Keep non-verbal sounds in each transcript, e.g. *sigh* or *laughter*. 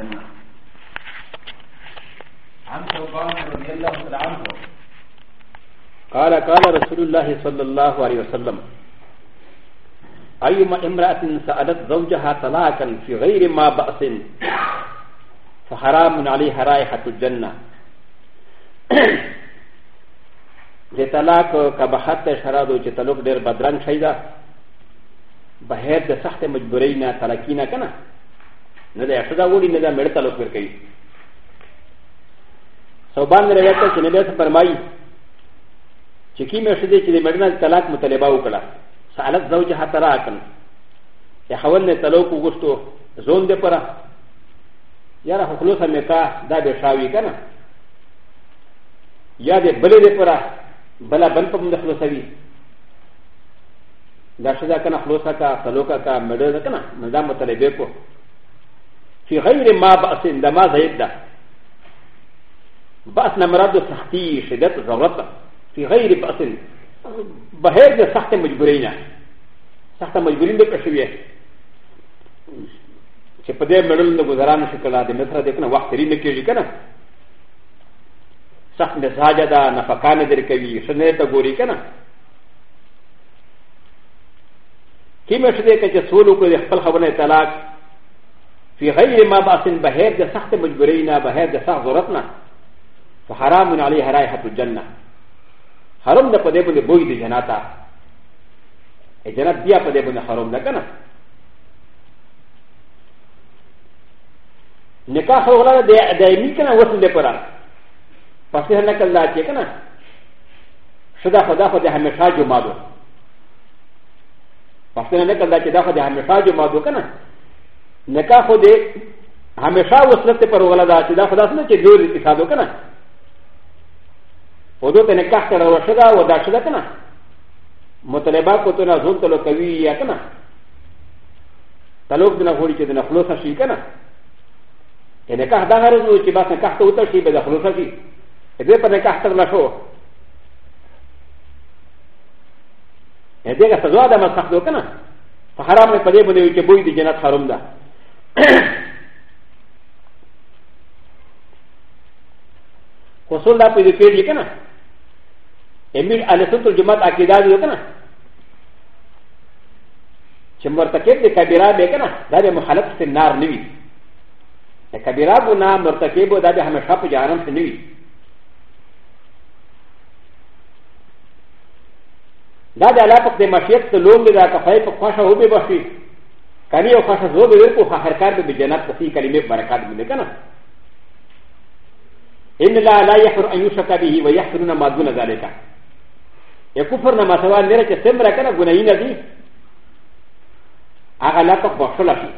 الجنة عن ثوبان رضي الله تعالى عنه قال قال رسول الله صلى الله عليه وسلم أيما امرأة سألت زوجها طلاقا في غير ما بأس فحرام عليها رائحة الجنة د *clears throat* طلاق کبحت ته شرادو چې طلاق ډېر بدرنګ شي ده بهر د سخت مجبورۍ نه طلاقی نه کنه نه د اشدا وړي نه د مړ تعلق ورکوي صوبان روایت چې نبی صلی فرمایي چې کی مې شدې چې د مړ نه طلاق مطالبه وکړه سالت زوج حتا راکن یا خول نه طلاق وګستو زون دې پره یاره خلوصه نکاح دا به شاوي کنه یا دې بلې دې پره بلا بل په موږ خلوصوي دا شدا کنه خلوصه کا طلاق کا مړ نه کنه نظام مطالبه کو في غير ما بأس عندما زيد ده بأس نمراد سختي شدت ضرورت في غير بأس بهير ده سخت مجبورين سخت مجبورين ده كشوية چې په دې مړل نه گزارانه شي کله د مصر د کنه وخت لري نه کېږي کنه سخت مزاج ده نفقانه در کوي شنه ته ګوري کنه کیمه شته کې چې څولو کو خپل خبره طلاق في غير ما باطن بهير ده سخت مجبرينا بهير ده سخت ضرتنا فحرام عليها رائحة الجنة حرام ده پده بنده بوي ده جناتا جنات بيا پده بنده حرام ده كنا نکاح خو غلا ده دائمی کنا وصل ده پرا پس هر نکل ده چه کنا شدا خدا خدا همیشا جو مادو پس هر نکل ده چه دا خدا همیشا جو مادو کنا ن ک ا خو دې هميشه وسلت پر وغلا دا چې دا خدا سره چې جوړ اتحاد وکنه و دوته نکاح کړه او شدا و دا شدا کنه مطلبه کو ته نه ځون ته لو کوي یا کنه تلوک دنه غوړي چې دنه خلاص شي کنه کنه کا دا غرض نو چې بس نکاح ته وته شي به د خلاص شي دې په نکاح تر لا شو دې کا سزا ده مسخ دو کنه فحرام نه پدې باندې چې بوې دي جنت حرام ده و سولا په دې پیډ لیکنه امیر ان سنت الجماعت عقیده دی کنه چې مرتکب د کبیره به کنه دا د مخالفت په نار نیوي د کبیره ګناه مرتکب دا به همیشه په جهنم کې نیوي دا د الله په دې مشیت ته لوم دی دا کفای په خوښه هوبه بشي カニオファサゾブルコハハカルビジャナタシカリメバラカルビネガナ。إن لا لا يحر أن يشك به ويحرون ما دون ذلك يكفر ما سوى نرك سمرا كان غنائنا دي أغلا تقبشلا في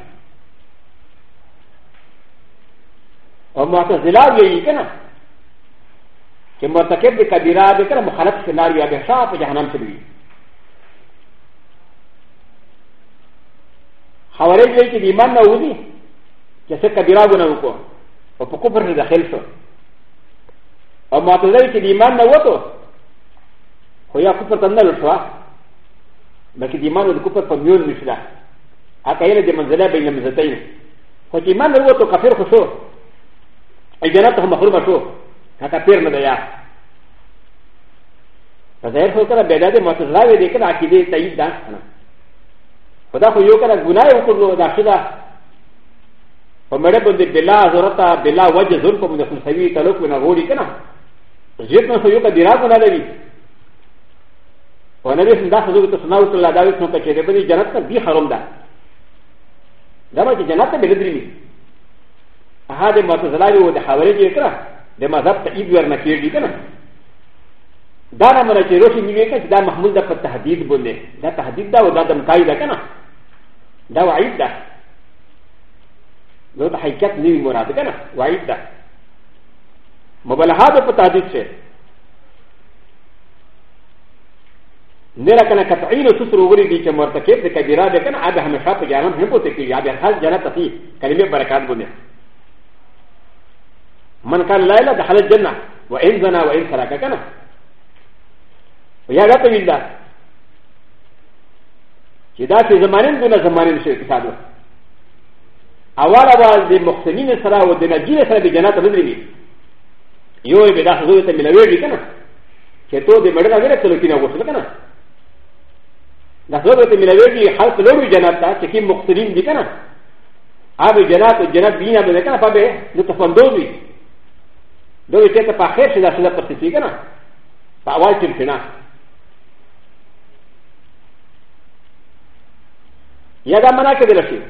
وما تزلال يجي كنا كما تكب كبيرا بكنا مخالف سناريا بحشا في جهنم سبيل ハワレジェイキディマンナウディキャセカビラゴナウコオポコプルダヘルソオマトレイキディマンナウトホヤコプルダナルファマキディマンナウコプルファミューミシラアカエレディマンゼレベイナムゼテインホキマンナウトカフェルホソエジャナトハマホルマソカタペルナダヤファゼルホカラベダディマトラウディケナキディタイダー و دا خو یو کنه ګناه وکړو دا ښه ده په مړه باندې بلا ضرورته بلا وجه زور په موږ خلصوي تعلق ونه غوړي کنه زیات نه خو یو کنه ډیره ګناه لري و نبی دا خو ته سنا وکړه دا وښنو کچې دې په جنت ته بي حرام ده دا به جنت ته بل درې هغه د معتزله او د حوالې کې کړه د مذهب تایید ورنه کېږي کنه دا نه مرچې روشي نیوي کنه دا محمود د په تهدید بولې دا تهدید دا او دا دمکای ده کنه دا وعید ده نو د حقیقت نوی مراد کنه وعید ده مبلغات په تعدید شه نرا کنه قطعین سسر وری دي چې مرتکب د کبیره ده کنه اده همیشه په جانم هم پوتې کې یا به خاص جنت ته کلمه برکات بونه من كان ليلة دخل الجنة وإن زنا وإن سرق كنا ويا غطا ويلا چې دا چې زمانین دونه زمانین شوی کتابو اول اول د مختنین سره او د نجیل سره د جنت ندرېږي یو یې به دا خزو ته ملوېږي که نه چې تو د مډل غیره تلو کې نه وسل که نه دا خزو ته ملوېږي خلق لوړوي جنت ته چې کې مختنین دي که نه هغه جنت او جنت بینا به که نه په به نو تفندوز وي دوی چې ته په خیر شي دا سره پرتې که نه په اول کې نه やだまなけでらしい。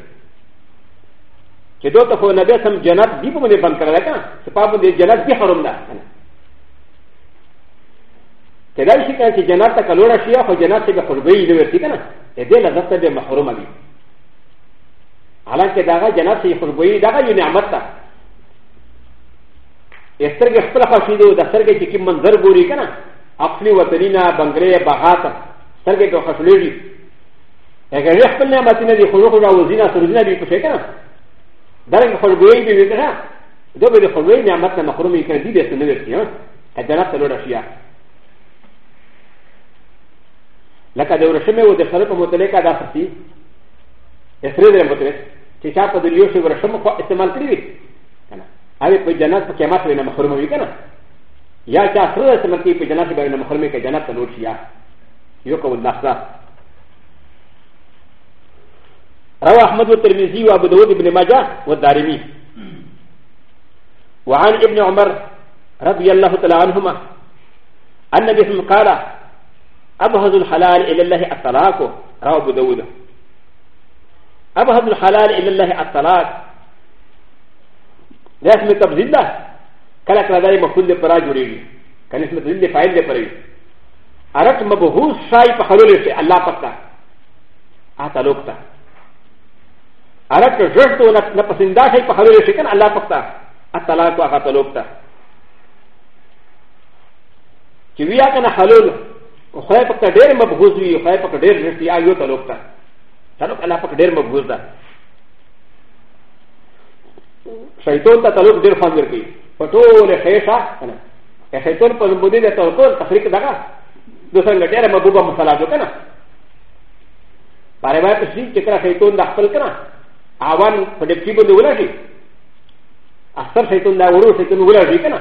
けどとこなべさんじゃなくて、ビブでバンカラか、スパブでじゃなくてハロンだ。けだしかけじゃなくてカロラシアほじゃなくてホルベイでるしかな。えでらざってでマホロマビ。アラケダガジャナシホルベイダガユニアマタ。エステルゲスプラファシド、ダセルゲチキマンザルブリカナ。アフリワテリナ、バングレー、バハタ、セルゲとハフリリ。اگر یخ پل نعمت نه دی خلوق را وزینا سرزینا بی کشه کنه درنگ خلقوی بی بی کنه دو بی خلقوی نعمت نه مخرومی کنه دی بیست نویر کنه جنت تلو رشیا لکه د ورشمه و د سره په متعلقه دا پتی اسره دې متعلق چې چا په دلیو شی ورشمه خو استعمال کړی وي کنه هغه په جنت په قیامت باندې محروم وي کنه یا چا سره استعمال کوي په جنت باندې محروم کې جنت تلو رشیا یو کو النفسه روى احمد والترمذي وابو داود بن ماجه والدارمي وعن ابن عمر رضي الله تعالى عنهما ان بهم قال ابهز الحلال الى الله الطلاق روى ابو داود ابهز الحلال الى الله الطلاق لا اسم تبذل كلا كلا داري مفهول لبراجوري كان اسم تبذل فاعل لبراجوري عرفت مبهوس شاي فخلول الله فتا هذا لوقتا アラクジョトナパシンダシェパハルシェケンアラパタアタラコアハトロクタキビアカナハロルホエパカデルマブウズウィホエパカデルジェティアヨタロクタタロクアラパカデルマブウズダシャイトンタタロクデルファンデルキーパトーレヘシャエヘトンパズムディネタロクタフリクダガドサンガテラマブバマサラドカナパレバトシーチェカラヘトンダフルカナアワンフレプティブのウラジーアサセトンダウロセトンウラジーカナ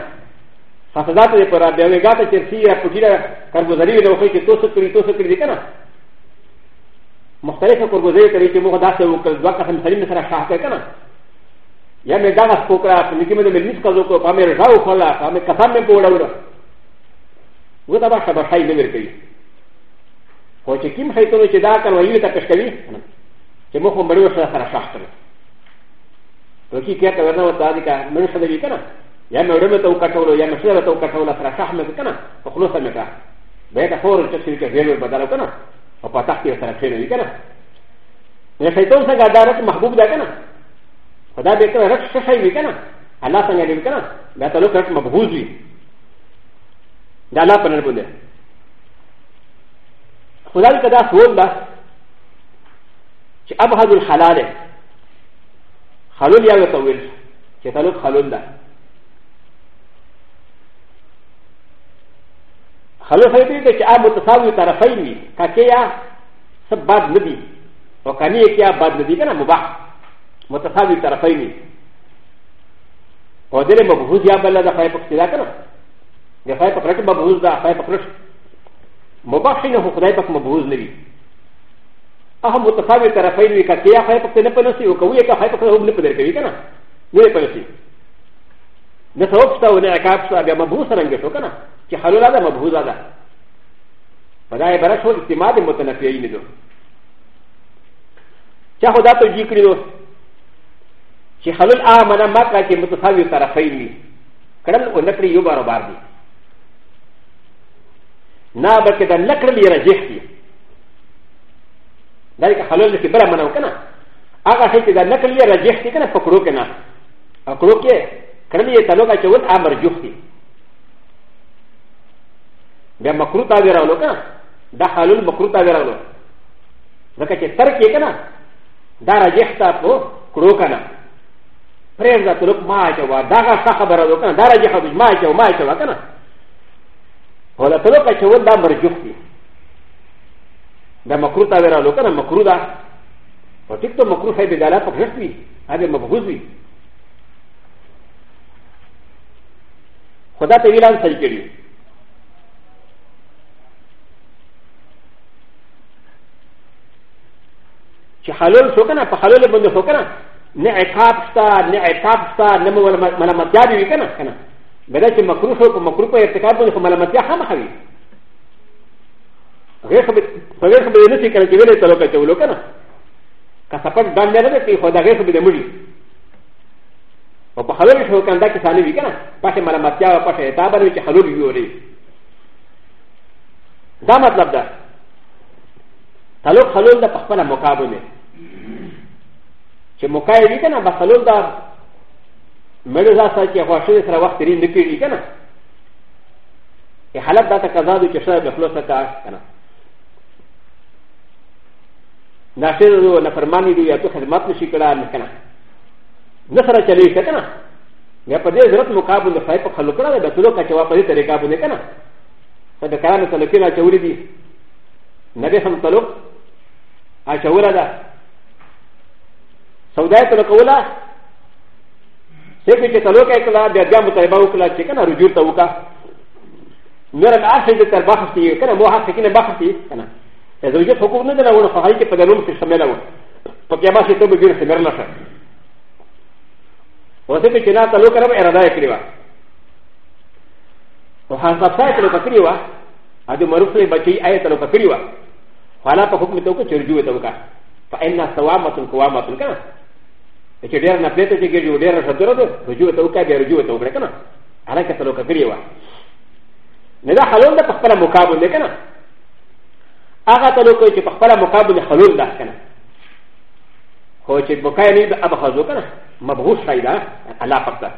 ササダテパラビアメガテチェシアプティラカルゴザリーのフェキトスクリトスクリカナマスタイフォルゴゼータリキモダセウクルドカサンサリミサラシャーカナやめだがすこか、みきめでみつかぞこ、パメラウファラ、パメカサメポラウラ。ウダバシャバシャイメルキー。こちきんはいとのちだから、わゆたかしかり。چې موږ هم مړو سره سره شاخ کړو نو کی کېته ورنه وتا دي کا مړو سره وی کنه یا مې ورمه ته وکټولو یا مې سره ته وکټولو سره شاخ مې کنه په خلوص مې کا به دا فور چې چې ویل بدل کنه او په تخت یې سره کېنه وی کنه نو شیطان څنګه دا رات محبوب ده کنه خدا دې ته رښت څه شي وی کنه الله څنګه دې کنه دا تعلق رات مبغوز وی دا الله په نړۍ باندې خدای کدا سوال ده چې ابهد الحلال حلول یا ته ویل چې تعلق حلول ده حلول څه دی چې اب متساوي طرفین وي ککیا سب باد ندی او کني کیا باد ندی کنه مباح متساوي طرفین وي او دله مبهوز یا بل ده پای پکې دا کنه د پای پکړه مبهوز ده پای پکړه مباح نه خدای پک مبهوز نه وي アハムトファミタラファイリカティアファイトテネプルシー、ウカウィカファイトファイトテネプルシー、ウィプルシー。なさおふたうねあかふたべまぶさらんげとかな、きはるらだまぶざだ。パダイバラション、ティマディモテナフィエイミド。チャホダトジクリド。チハルアーマナマカキムトファミタラファイリカランオネプリユバーバーディ。なばけだなかりやらじき。ذلك حلال لكي بلا منو كنا اغا شيء كذا نكل لي رجحت كنا فكرو كنا اكرو كي كنا لي تلوكا شوت امر جحتي بیا مکرو تابع راولو کنا دا حلال مکرو تابع راولو ځکه چې ترک یې کنا دا رجح تا په کړو کنا پرېږدا تلوک ما اچوا دا غا څه خبره وکړه دا رجح ما اچوا ما اچوا کنا ولا تلوک چې ودا مرجح دي だマクロタウェラロカナマクロダパティクトマクロファイビガラパクシビアデマブズビホダテウィランサイキリチハロルソカナパハロルボンドソカナネアカプスターネアカプスターネモマラマジャビウィカナカナベレチマクロソコマクロパエテカブンソマラマジャハマハビ غير په غیر خبرې نه شي کنه چې ویلې تلو کې چولو کنه که سپک دان نه ده په خو دا غیر خبرې مړي او په خبرې شو کنه دا کې ثاني وی کنه پښه ملامتیا او پښه اعتاب لري چې حلول ویوري دا مطلب ده تلو حلول د خپل مقابله چې مقایې وی کنه بس حلول دا مړي ځاسه چې خوښې سره وخت لري نه پیږي کنه حالت دا تقاضا ده چې شاید خلاصه کا کنه なせるのなファマニルやとはまってしからなかな。なさらちゃりかな。やっぱりずらっとカーブンのファイプカルクラでバトルカチワパリテレカーブンでかな。だからなさらけなちゃうりび。なべはんたろ。あちゃうらだ。サウダイトのコーラ。セクチェタロケクラでガムタイバウクラチェケナルジュータウカ。ならあせてたばはし、かなもはせきなばはし、かな。ا ز و ج ت حقوق ندر او فهاي كي بدلوم في سميلا و فكيما سيتو بغير سميلا شا وسيت كنا تلو كرم ارادا يكريوا وحان صفاي تلو كريوا هذا معروف لي بكي اي تلو كريوا فلا فحكم توكا ترجو توكا فان سوامه قوامه كان چې ډېر نه پېته چې ګرځي ډېر شدره ده رجوع ته وکړه بیا رجوع ته وکړه کنه هغه کته لو کړی و نه دا حلول ده په خپل مقابل ده کنه هغه تعلق چې په خپل مقابل خلول ده کنه خو چې بوکای نه اب خزو کنه مبغوث شای ده الله پاک ده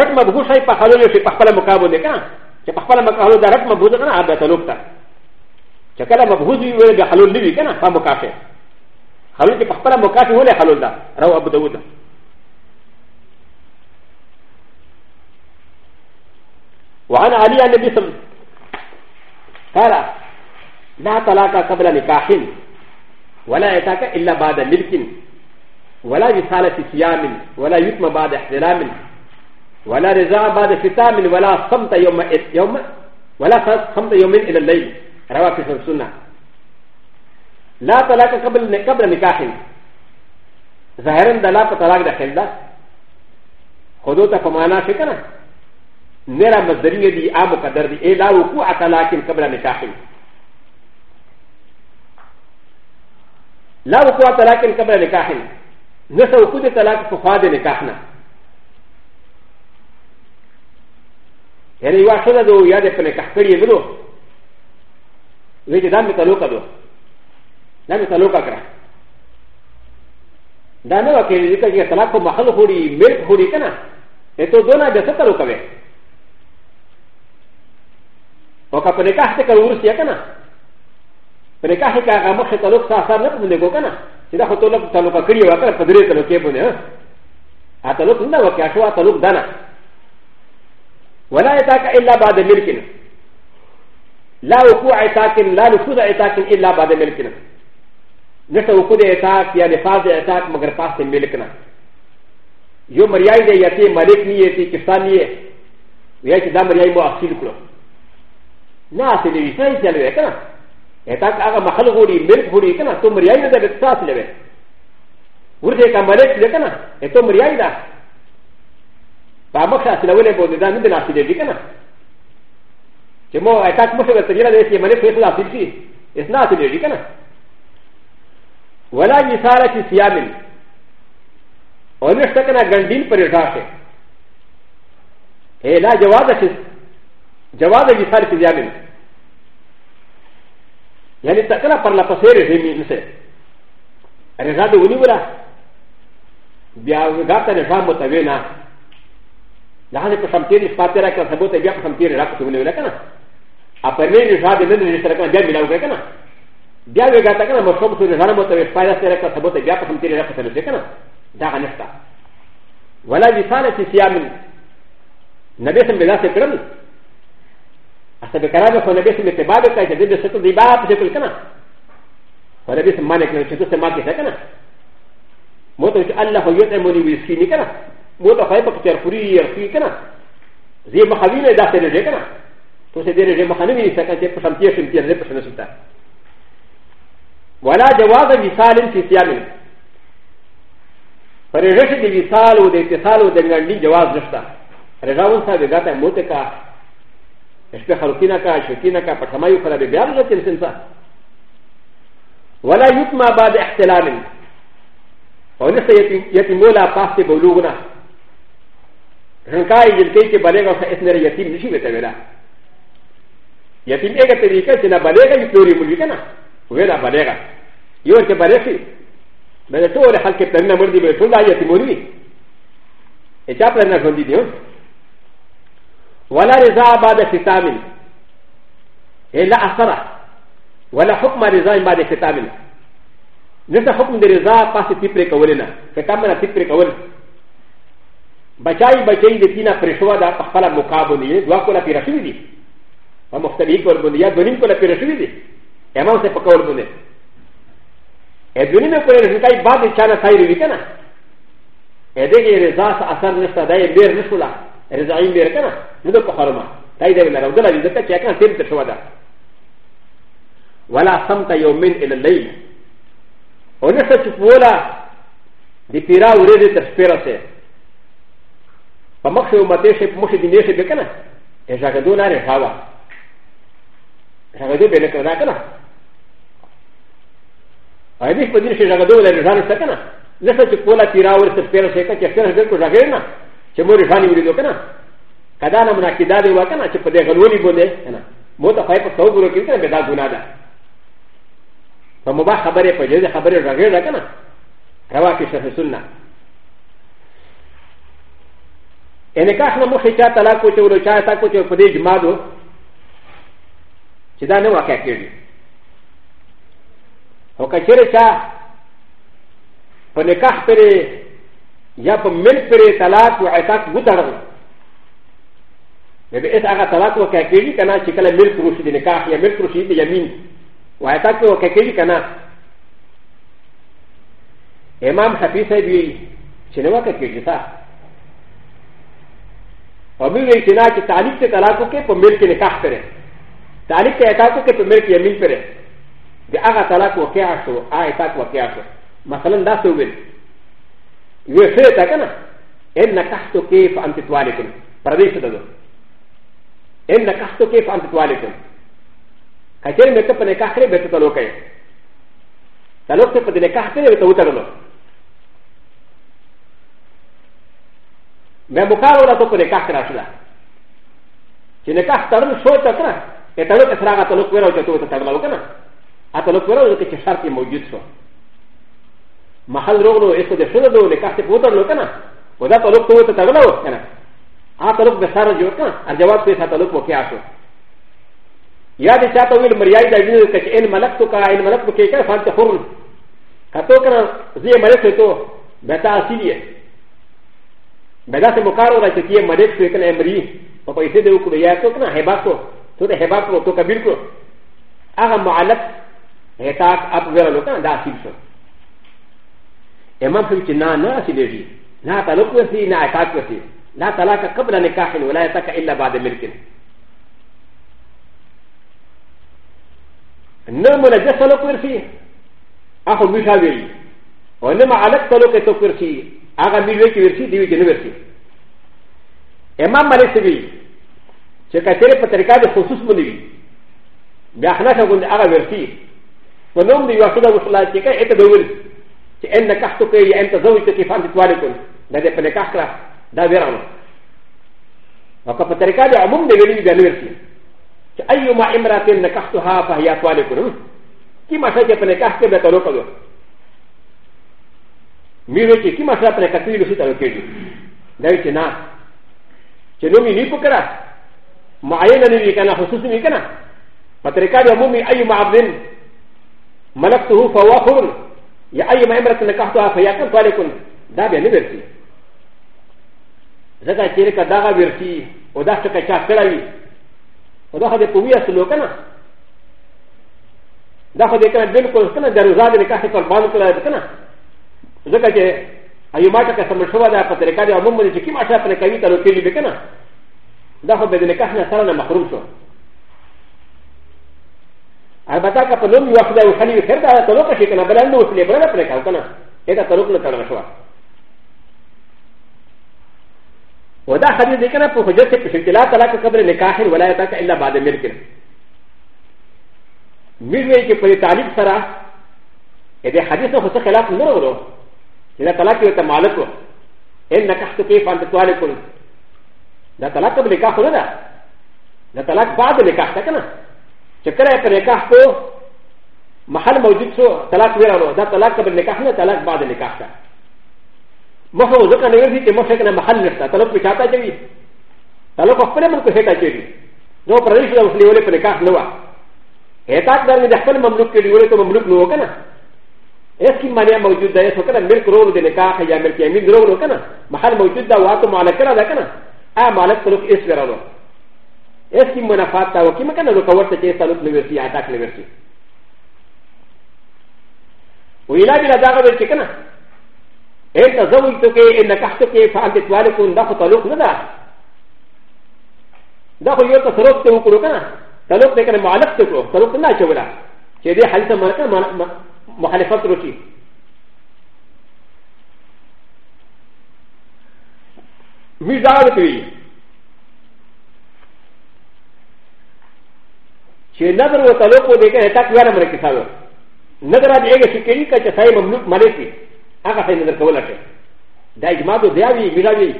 رک مبغوث شای په خلول شي په خپل مقابل کنه چې په خپل مقابل ده رک مبغوث کنه هغه تعلق ده چې کله مبغوث وي ویل به خلول نه وي کنه په مقابل خلول چې په خپل مقابل ولا خلول ده رو ابو داود ده وعن علي النبي صلى الله عليه وسلم قال لا طلاق قبل نكاح ولا اتاك الا بعد ملك ولا وصالة صيام ولا يتم بعد احتلام ولا رضا بعد ختام ولا صمت يوم يوم ولا صمت يوم الى الليل رواه في السنه لا طلاق قبل قبل نكاح ظاهرا د لا په طلاق داخل ده خودو ته په معنا ښه کنه نه را مصدري دي آ مقدر دي اي لا وقوع طلاق قبل نکاح لا وقوع طلاق قبل نكاح نسى وقوع طلاق فخواد نكاحنا يعني يواشد دو ياد فنكاح كريه منو ويجي دام بطلوقة دو دام بطلوقة كرا دام وكي ذكر كي طلاق محل خوري ملك خوري كنا اتو دونا جسد طلوقة بي وكا فنكاح تكالورس يا كنا レカヘカがもしトロクサーサーのネゴカナ。シダホトロクタロカクリワカパデレトロケブネアトロクナワキャシュワトロクダナ。ウラエタカエラバデミルキン。ラウコアエタキン、ラウコアエタキンエラバデミルキン。ネタウコデエタキヤネファデエタキマグパステミルキナ。よマリアイデヤティマレキニエティキサニエ。ウヤチダマリアイモアシルクロ。なあ、セリビサイセルエカナ。ا ت ا ك ا غ ا مخلوق هوري ملك هوري كنا تو مريعي دا بتساس لبه ورده كا ملك لبه كنا تو مريعي دا فامخ شاس لولي بودي دا ندنا سيدي دي كنا كمو ا ت ا ك مشو بسجيلا دا سي ملك فيصل عصير شي اسنا سيدي دي كنا ولا مثالة سيامل ونشتا كنا غندين پر اجاشه اي لا جواز جواز مثالة سيامل يعني تكلا پر لا پسير دي مين سي رضا دي وني ولا بیا غاتا نه غام متوینا لحظه په سمتيري سپاتره کا ثبوت بیا په سمتيري را پتو ولا کنه ا پر نه رضا دي نه نه سره کنه بیا ملاو کنه بیا غاتا کنه مشوب سره غام متوی پایدا سره کا ثبوت بیا په سمتيري را پتو ولا کنه دا غنښت ولا وصاله صيام نبي سم بلا سره کړم ا ت ب ك ر ا ب ه ونبي سمي تبابي كاي تدب ستو دي باب سيكل كنا ونبي سماني كنا شتو سماكي سكنا موتو الله يطعمني ويسكيني كنا موتو خايبك ترفري يرفي كنا زي مخابين داخل رجي كنا تو سيدي رجي مخانيني سكنا تيب شمتير شمتير رجي بشنا ستا ولا جواز وصال في سيام فرجش دي وصال ودي اتصال ودي جواز نشتا رجاون صاحب غاتا موتكا ش ك ح ر ك ي ن ك ا ش ك ي ن ك ا فتما يقرا ببيان ذات الانسان ولا يتمى بعد احتلال ونسى يتمولا فاست بولوغنا رنكاي يلتقي بلغه فاثنر يتيم نشي بتبلا يتيم ايه تريكا سنا بلغه يكوري مليكنا ولا بلغه يورك بلغه بل تقول حالك بلغه مردي بلغه يتيموني ايه تقول لنا فندي ديون ولا رضا بعد ختام الا اثره ولا حكم رضا بعد ختام نتا حكم رضا پاس تیپر کولنا ختام نہ تیپر کول بچائی بچائی د تینا پرشوا دا خپل مقابل دی دوا کولا پی رشوی دی و مختلی کول بندی یا دونیم کولا پی رشوی دی امام سے پکول بندی ا دونیم کولا رشوی کای بعد چانه سایری وکنا ا دغه رضا اثر نشته دا یې بیر نشولا ر ز ع ي م ي ر ك ن ا ندق حرما تايدا من الرجل ا ل ذ ك ا كان تم تشودا ولا صمت يومين إ ل ى الليل ونحن تقولا لبيرا وريد تشفيرته فمخشي ومتيشي مشي دينيشي بكنا ا ج ا ك د و ن ا رهاوى ج ا ك د و بينك ونكنا ا ي ش بدينشي ج ا ك د و ن ا رهاوى سكنا نحن تقولا بيرا وريد تشفيرته كيف تشفيرته كيف تشفيرته چې مور شانې ولیدو که نه که دا نه مناقضا دی وه که نه چې په دې غلولي بولې که نه مو ته خی په سو ګورو کې که نه بیا دا ګناه ده په مباح خبرې په جدي خبرې راغېر ده که نه روا کې شرح سنه انکاح نه مخکې چا طلاق وچولو چا تا کوچو په دې جماد و چې دا نه واقع کېږي او که چېرې چا په نکاح پرې やっぱメルペレタラーとアタックブタラン。メベエタラタラーとキャキリカナチカラメルクロシディネカーやメルクロシディヤミン。ワタクロキャキリカナ。エマンハピセビシネワキリタ。おみれいなきたりきたらこけ、ぽめきにかってれ。たりきたこけ、ぽめきやみんぺれ。で、あがたらこけあそ、あいたこけあそ。まさらんだそうべ。よしれたかなえんなかすとけふあんてとわれくん。パラディスだぞ。えんなかすとけふあんてとわれくん。かけるめとぱねかくれべとのかい。たのくてねかくれべとうたの。めもかわらとこねかくらしら。ちねかすたるしょうたかな。えたのかすらがとのくらをとうたのかな。あとのくらをとけしゃってもじゅっそう。محل رغلو اسو د شنو دو نکاح ته پوتر لو کنه و دا تعلق تو ته تغلو کنه ا تعلق به سره جوړ کنه ا جواب په تعلق وکي آسو یا دې چاته ویل مریای دا ویني کچ ان ملک تو کا ان ملک تو کې کنه فانت حر کتو کنه زی ملک تو بتا اصلیه بدا سے مکارو رہا چکی ہے مریض کو ایک امری اور پیسے دے کو یا تو کنا ہیبا کو تو تے ہیبا کو تو کبیر کو اگر معلق ہتاک اپ ویرا لو کنا دا سیب سو امام في الجنة ناسي بيجي لا طلاق وسي لا عقاق وسي لا طلاق قبل نكاح ولا يتك إلا بعد ملك نعم منجس طلاق وسي أخو ميشا بيجي ونما علق طلاق يتوك وسي أغا ميجوك وسي ديوي جنو وسي امام مالك سبي شكاتيري بطريقة خصوص منوي بأخناشا قلت أغا وسي ونوم ديوي أخدا وصلاة شكا إتا دول چې ان د کښتو کوي یا ان تزوج ته کې فان تتوالي کوي دا دې په نکاح کړه دا ویرانو او که په طریقه د عموم دی ویلي بیا نه ورسي چې ایما امرات نکحتها فهي تتوالي کوي کی مسله چې په نکاح کې به تعلق کوي میرو چې کی مسله په نکاح کې به تعلق کوي دا چې نه چې نو می نه پکړه معین نه وی کنه خصوصي نه کنه په طریقه د عموم ایما عبدن ملکته فواخر ي أ ي م ا م ر ة نكحتها فياكل فالكن دابا نبرتي زكا تيركا دابا برتي ودافتا كاكاوي ودافتا قويه سلوكنا دافتا كان بلوكو سنه دروزا لكاكا فالكنا زكا تي ايماتا كاسمشوى دافتا تركا وممكن تكيما شافتا كايتا لو تيري بكنا دافتا بلكاكا سنه مخروطه البته که په نوم یو خدای وخلی وي خیر دا تعلق شي که نه بله نه وسلې بله نه پرې کوو که نه یې دا تعلق نه تړل شوه و دا حدیث دی که نه په حجت کې په شکل لا طلاق قبر نکاح ولا یتاک الا بعد ملک میږي چې په تعلیق سره دې حدیث نه خو څه خلاف نه ورو چې دا طلاق یو ته مالک و ان نکحت کیف انت طالق دا طلاق قبل نکاح نه ده دا طلاق بعد نکاح ده که نه چې کله په نکاح په محل موجود شو طلاق ویرانو دا طلاق قبل نکاح نه طلاق بعد نکاح ته مخه ځکه نه وی چې مخه کنه محل نشته طلاق په چاته چوي طلاق خپل من کو هټه چوي نو پرېښ له خپل په نکاح نه وا هټه دا نه خپل مملوک کې ویل ته مملوک نه وکنه اس کی معنی موجود ده سو کنه ملک رول دې نکاح یا ملک یې ملک رول وکنه محل موجود ده واته مالک را ده کنه ا مالک طرف اس ویرانو اس کی منافعات تا وکی مکن نو کورتا چه سالوت نویرسی آتاک نویرسی و ایلا بیلا داغا بیرسی کنا ایتا زوی تو که این نکحتو که فعلت توالی کن دا خو تعلق ندا دا خو یو تصرف تو کرو کنا تعلق دیکن معلق تو کرو تعلق ندا چولا چه دی حدیث مرکن مخالفت رو چی میز داغا بیرسی چې نظر و تلو کو دې کې تا کې وره مرکه ساو نظر دې هغه چې کېږي چې صاحب مملوک ملکی هغه څنګه نظر کول شي دا اجماع دو دی وی ویلا وی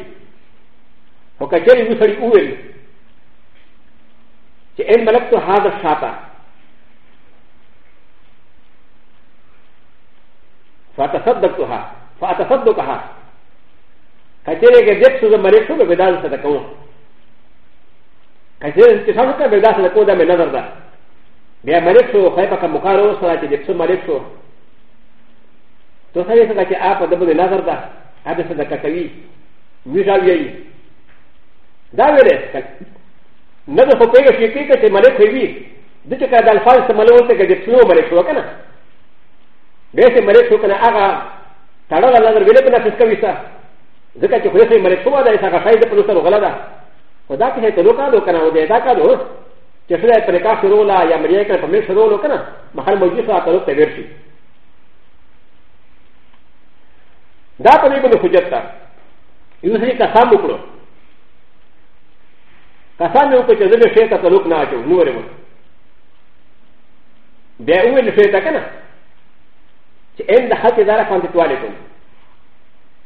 او کچری نو سړی اوویل چې ان ملک ته حاضر شاته فتصدقتها فتصدقها کچری کې دې څه ملک شو به دا څه کوو کچری چې څه کوي به دا څه کوو دا مې نظر ده بیا ملک شو خی په کوم کار وسره چې د پسو ملک شو تو سره څنګه چې آپ د بده نظر ده هغه څنګه کټوي ویژاو یی دا ویلې نه د خو پیګه شي کې چې ملک وی د چې کړه د الفاظ ته ملو ته کې د پسو ملک شو کنه به چې ملک شو کنه هغه تړل الله در ویلې کنه څه کوي څه ځکه چې خو یې ملک شو دا څنګه خی د پلو سره غلا ده خدا ته ته روکا دو کنه و دې دا کړه چې سره پر کا شروع لا یا مړی کړ په مې شروع لو کنه مخه مجلس را کړو ته ورشي دا په دې باندې حجت تا یو ځای کا سم وکړو کا سم وکړو چې زموږ شیطان تعلق نه اچو نو ورمو بیا وویل شیطان کنه چې ان د حق اداره باندې تواله کوم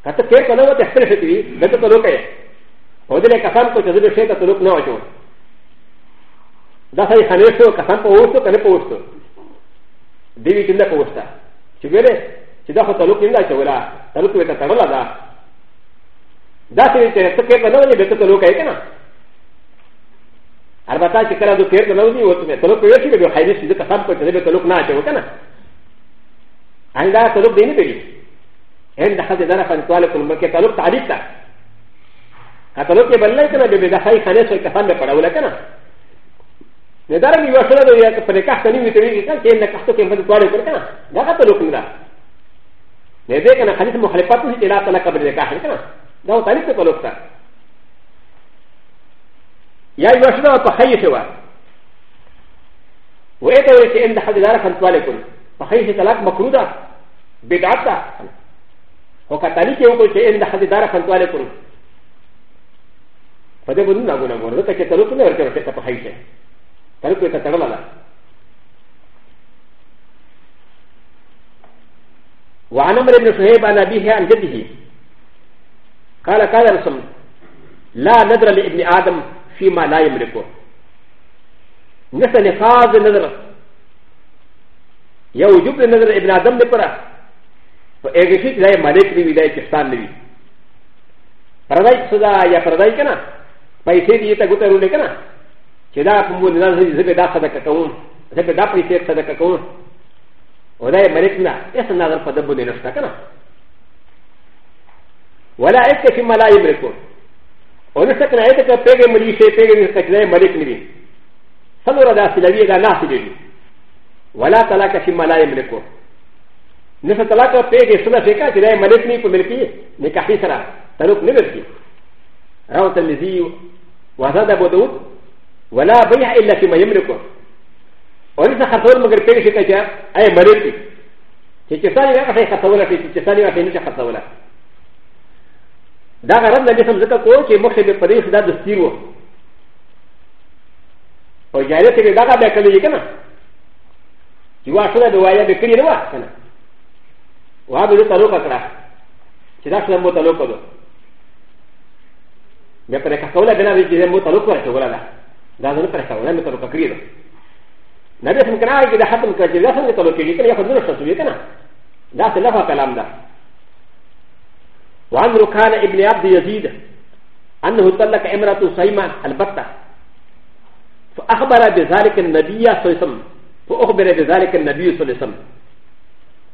کته کې کنه وته خپل شي دی دغه تعلق یې او دې کا سم کو چې زموږ شیطان تعلق نه اچو ださいはねしょ、かさんぽうとかねぽうと。でびきんだぽうした。ちげれ、ちだほたるきんだちょうら、たるくべたたらだ。だせいて、とけばなにべたとるかいかな。アバタチからどけるのにおつめ、とるくよしべるはいりし、かさんぽてべたとるなちょうかな。あんだとるでにべり。えんだはずだらかんとあるくんまけたるくたりた。かたるけばらかなべべださいはねしょ、かさんべからうらかな。ن د ا ر م ي و ش ر د ي ا ك ف ن ك ا ح ت ن ي و ت ر ي ك ا ك ي ن ك ا ح ت ك ي م د ت و ا ر ي ك ر ك ن ا د ا ك ت ل و ك ن ا ن د ي ك ن ا خ ل ي ف م خ ل ف ا ت و ه ت ل ا ت ل ك ب ر ك ا ح ر ك ن ا د ا و ت ا ر ي ك ت ل و ك ت ا يا و ش ر د ا ح ي ش و ا و إ ت ر ي ك ا ن د ح د د ا ر ك ن ت و ا ر ي ك ن ف ح ي ش ت ل ا ك م ك ر و د ا ب د ع ت ا و ك ت ل ي ك ي و ك ل ك ا ن د ح د د ا ر ك ن ت و ا ر ي ك ن فده بدون ا ب و ن ا ب و ن ا ت ك ت ل و ك ن ا و ر ك ن ا ت ح ي ش ه ر ك ت ك ر ل ا وعن امر بن شهيب عن ابيه عن جده قال قال رسم لا ندر لابن ادم فيما لا يملكه نسى نفاذ النذر يوجب النذر ابن ادم لقرا فاغشيك لا يملك لي ولا يكستان لي فردايك صدا يا فردايك انا فايسيدي يتغطى رولك انا چې دا کوم ونه نه زه به دا صدقه کوم زه به دا پرې صدقه کوم ولای ملک نه اس نظر په دبو نه شته کنه ولا ایت کې ملا یملکو او نه څنګه ایت کې پیګه مړي شي پیګه نه څنګه ملک نه وي سلو را داسې لوي دا نه سي دي ولا طلاق کې ملا یملکو نه څه طلاق پیګه سره شي کا چې دا ملک نه په ملکی نه کافي سره تلوک نه ورتي راو تلزي وزاد ابو داود ولا بيع الا فيما يملكه وليس خطول مگر پیش کچا اي مريتي چې چساني هغه شي خطوله شي چې چساني هغه نشي خطوله دا غرض نبی سم ځکه کو چې مخه به پرې خدا دستیر وو او جایله ته دا به کړی کنه چې واښنه د وایا به کړی نه و کنه واه به تعلق کړه چې دا څنګه مو تعلق کړو مې پرې کاوله کنه چې مو تعلق ورته ولاله だから、プレカウントのクリル。なぜかな、いだはんかじらさんのときに、やはりの人と言うかな。だって、なはかなんだ。ワンルカーのイブリアブディアディーダ。أنه طلق امرأة سيمة البتة فأخبر بذلك النبي صلى الله عليه وسلم فأخبر بذلك النبي صلى الله عليه وسلم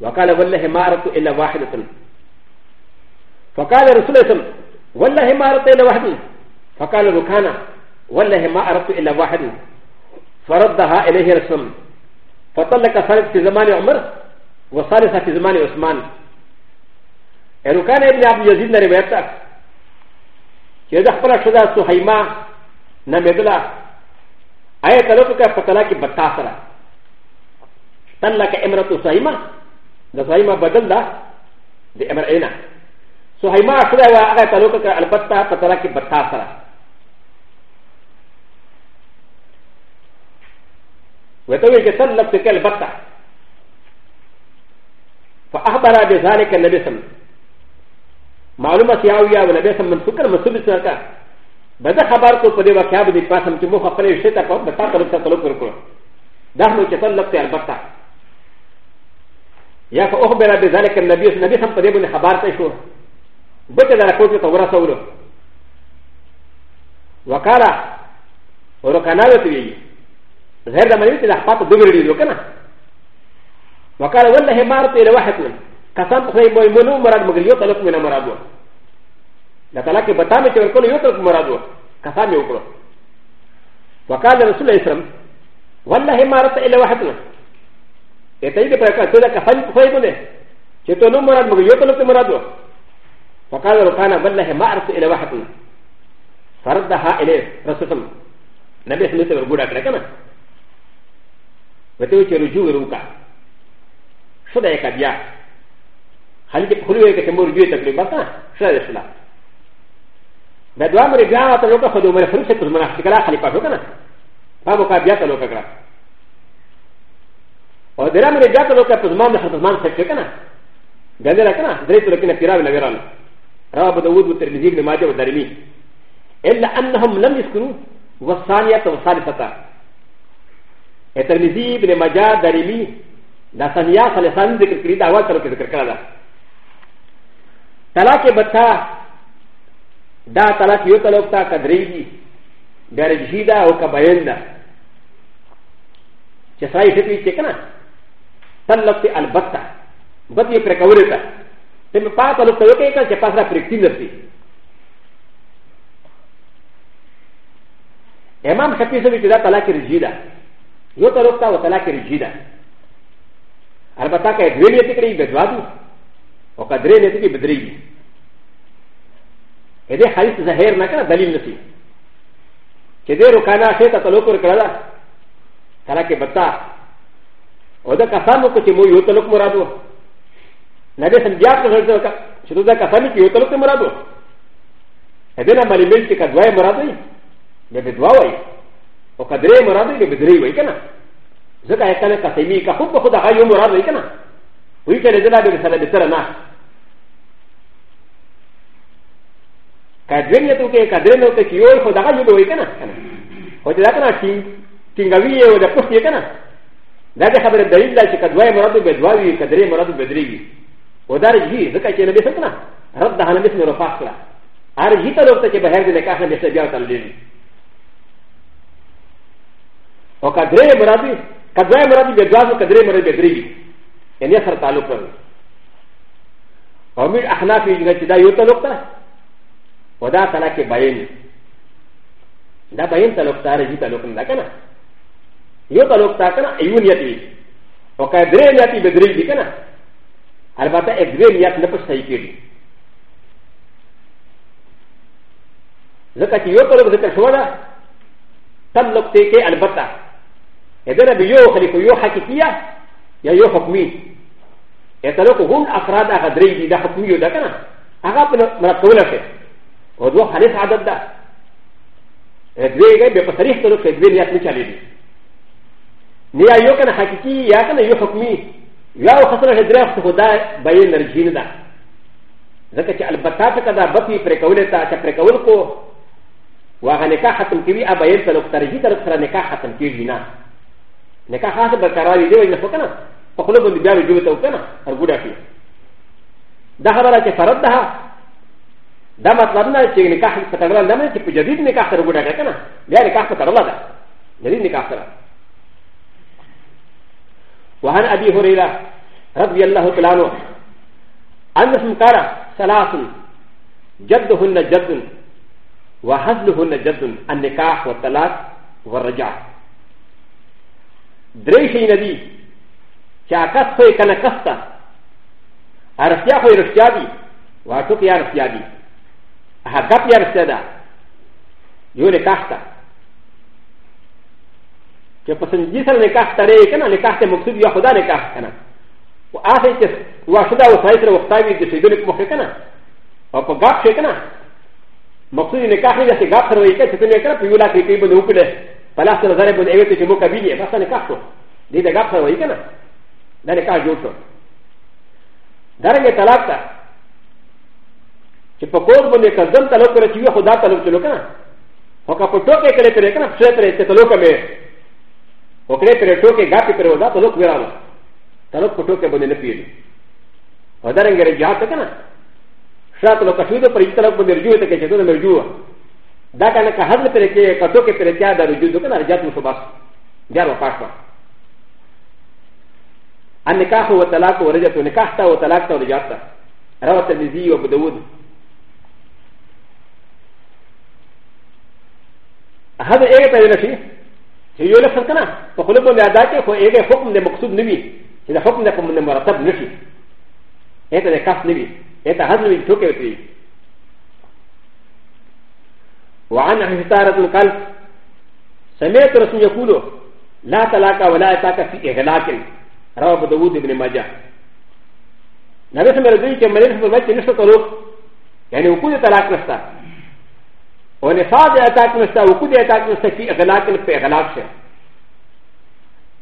وقال والله ما أردت إلا واحدة فقال رسول الله صلى الله عليه وسلم والله ما أردت إلا واحدة فقال ركانا والله ما أردت إلا واحد فردها إليه رسول فطلق ثالث في زمان عمر وثالثة في زمان عثمان ركان ابن عبد اليزيد روايته يذا خبر شدا سهيمة نمدلا آية تلوتك فطلاق بتاثرة طلق امرأة سهيمة ده سهيمة بدل ده ده امرأة سهيمة شدا وآية تلوتك البتة فطلاق بتاثرة وتوي جسد لك البته فاخبر بذلك النبي سم معلومه سياويه والنبي سم من سكر مسلم سكا بدا خبر کو پدې واقعیا باندې پاسم چې مخ خپل شته تا په بتا کړو ته تعلق ورکړو دا نو چې تل لکه البته یا فاخبر بذلك النبي النبي سم پدې باندې خبر ته شو بچ دا راکوټه ورسولو وکاله ورکانه ته ویلي غير لما يمكن الاخبار دبر لي لكنا وقال والله ما رأيت إلى واحد من كسام خيب ويمنو مراد مغليو تلك من مرادو لا تلاك بتامي تقول يترك مرادو كسام يوكرو وقال رسول الله صلى الله عليه وسلم والله ما رأيت إلى واحد من يتيجي بركة تلا كسام خيب نه تقول مراد مغليو تلك مرادو وقال ركانا والله ما رأيت إلى واحد من فردها إليه رسول الله نبي صلى الله عليه وسلم و ت و ش ر ج و ر و ك ا ش د ا ي ك ا بيا هل ت ق ل و ك ت م و ر ج و ت ق ل ب ت ا ش د ا ي ش ل ا ب د و ا م ر ج ا ت ل و ك ا خ د و م ر ف ر و س ت م ن ا ش ك ل ا خ ل ي ف ا ش و ك ن ا ب ا م و ك ا بيا ت ل و ك ا ك ر ا و د ر ا م ر ج ا ت ل و ك ا ف ز م ا ن د ح ر ز م ا ن س ك ك ن ا ج ا ن د ر ك ن ا د ر ي ت ل ك ن ا ك ر ا ب ل ا ب ر ا ل ر ا ب د و د و ت ر م ز ي ب ل م ا ج ه و د ر م ي إ ل ا أ ن ه م لم يسكنوا والثانيه والثالثه ا ت ر م ز ي بن مجا دارمي دا سنيا سلسان ذكر كري دا واتر كري ذكر كرا دا طلاق بطا دا طلاق يو طلاق تا كدريجي دا رجي دا او كبين دا چه سرائی فتوی چه کنا طلق تی البتا بطی پرکوری تا تم پا طلق تا یو کئی کن چه پاس را پرکتی نرسی امام خطیصوی چه دا طلاق رجی دا و تلوكتا و تلاكي رجيدا البتا كي دوين يتكري بدوادو و كدرين يتكري بدريبي هذا حديث ظاهر نكرا دليل نسي كده ركانا شيطة تلوكو ركرالا تلاكي بتا و ده كفانو كتي مو يو تلوك مرادو نبي سمجاب تلوك شدو ده كفانو كي يو تلوك مرادو هذا نمالي ملتك دواي مرادو يبدواوي و ك د ر ي مراد ي ب د ر ي و ي ك ن ا زكا يكنا كتمي كحب خد ا يوم مراد ي ك ن ا و ي ك ن ا زلا ب س ل ا ب ت ر ن ا كادرين يتوكي كادرين يتوكي كيول خد ا يوم و ي ك ن ا وتذكر تين تينغوي و د ق ش ي ك ن ا لكن هذا الدليل لكي كدوي مراد بدوي كدري مراد بدري ودارجي زكا كي نبي سكنا رد على مثل رفاقنا ارجيتا لو تكي بهذه الكاشه بسبب يوم و كدري مرادي كدري مرادي بدوازو كدري مرادي بدري يعني يسر تعلق له ومن أحناف يجري دا يتلقى ودا تلاك بيان دا بيان تلقى رجي تلقى لكنا يتلقى كنا عيون يتي وكدري يتي بدري بكنا البته ادري يت نفس سيكيري ذكرت يتلقى ذكر شوالا تلقى تيكي البته ادرى بيو خليكو يو حكيكيا يا يو حكمي يتلوكو هم افراد اغدري دا حكمي دا كنا اغاب مرقولا شي ودو خالص عدد دا ادري غير بصريح تلوك ادري نيات مشالي دي نيا يو كان حكيكي يا كان يو حكمي يا خسر ادري خدا بين نرجين دا ذكا چه البتاة كدا بطي پرکولتا چه پرکول کو واغا نکاح ختم کیوی ابا یل تلوک ترجی تلوک سره نکاح ختم کیوی نه ن ك ا خاصه بكراري دي وجه فكنا فقلوب من بيار جوه توكنا ارغودا في ده خبره كي فردها ده مطلبنا كي نكاح فتغلا لما كي جديد نكاح ترغودا كنا لا نكاح فتغلا ده جديد نكاح ترى وعن ابي هريره رضي الله تعالى عنه ان سمكار ثلاث جدهن جد وحزلهن جد النكاح والطلاق والرجعه درې شي نه دي چې اکس خو یې کنه کس ته رښتیا خو یې رښتیا دي واټوک یا رښتیا دي حقت یا رښتیا ده یو نکاح ته چې په سنجي سره نکاح تړې کنه نکاح ته مقصود یا خدا نکاح کنه و آسه چې واښدا او سای سره وخت وي د سیدل مخه کنه او په غاب شي کنه مقصود نکاح نه چې غاب سره وي چې څه نه کړ په یو لا کې په نوکړه فلا سنة ضرب الأيوة في مكابيلية بس أنا كافتو دي ده قابسة وهي كنا ده أنا كاف جوتو درجة طلاقة چې په کور باندې کزم طلب کړی چې خدا طلب چلو کنه او که په ټوکې کړی کړی کنه څه پرې چې طلب کمه وکړې پرې ټوکې غاپې پرې ودا طلب ویرانو طلب په ټوکې باندې نه پیېږي ودرنګ رجعت کنه شاته لو کښې د پرې طلب باندې رجوع ته کې چې دونه رجوع だからかはずペレケ、かとけペレケアだるじゅうどかなじゃとそばす。じゃろパシャ。アネカホウタラコウレジャトネカタウタラクタウレジャタ。ラワタミズオブドウォード。هذا ايه تايلا شيء يقول لك سكنا فقلوب من اداك هو ايه حكم ده مقصود نبي اذا حكم ده من مرتب نشي ايه ده كاف نبي ايه ده هذا نبي توكل فيه وعن عشتارة القلب سمعت رسول يقول لا تلاك ولا يتاك في إغلاق رواه أبو داود بن ماجه نبي صلى الله عليه وسلم مريض في المجد نشط طلوق يعني وقود طلاق نشتا ونفاض يتاك نشتا وقود يتاك نشتا في إغلاق في إغلاق شيء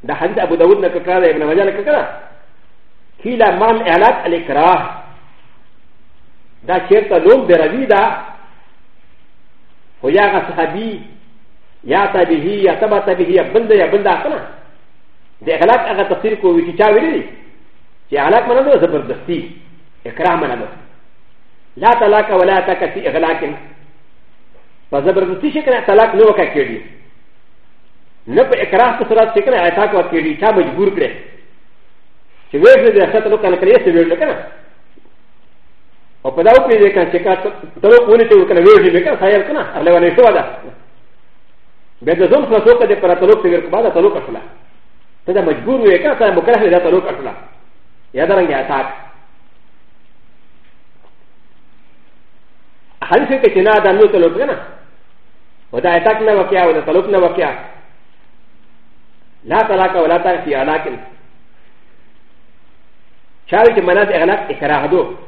ده حديث أبو داود نكرر ابن ماجه نكرر كلا مام إعلاق الإكراه دا چیرته لوم د روي دا و یا غا صحابی یا تابعی یا تبع تابعی یا بند یا بند آخنا ده اغلاق اغا تفسیر کو ویچی چاوی ری چی اغلاق منا دو زبردستی اکرام منا دو لا طلاق ولا تاکا فی اغلاق پا زبردستی شکنا طلاق نو وکا کردی نه په اقرار په سره چې کنه اعتاق ورکړي چا مجبور کړي چې وېږي د خطر نو کنه کړي څه وېږي کنه او په دا و پېژې کړه چې کا تلو کونه چې وکړه ویل شي وکړه خیر کنه هله ونه شو دا به د زوم خلاصو کده پر تلو کې ورکو بعد تلو کړه ته دا مجبور وې کړه ته مکره دا تلو کړه یا دا رنګه اتاک حدیث کې چې نه دا نو تلو کنه ودا اتاک نه وکیا ودا تلو نه وکیا لا طلاق ولا طلاق فی علاقن چاوی چې منات اغلاق اکراه دوه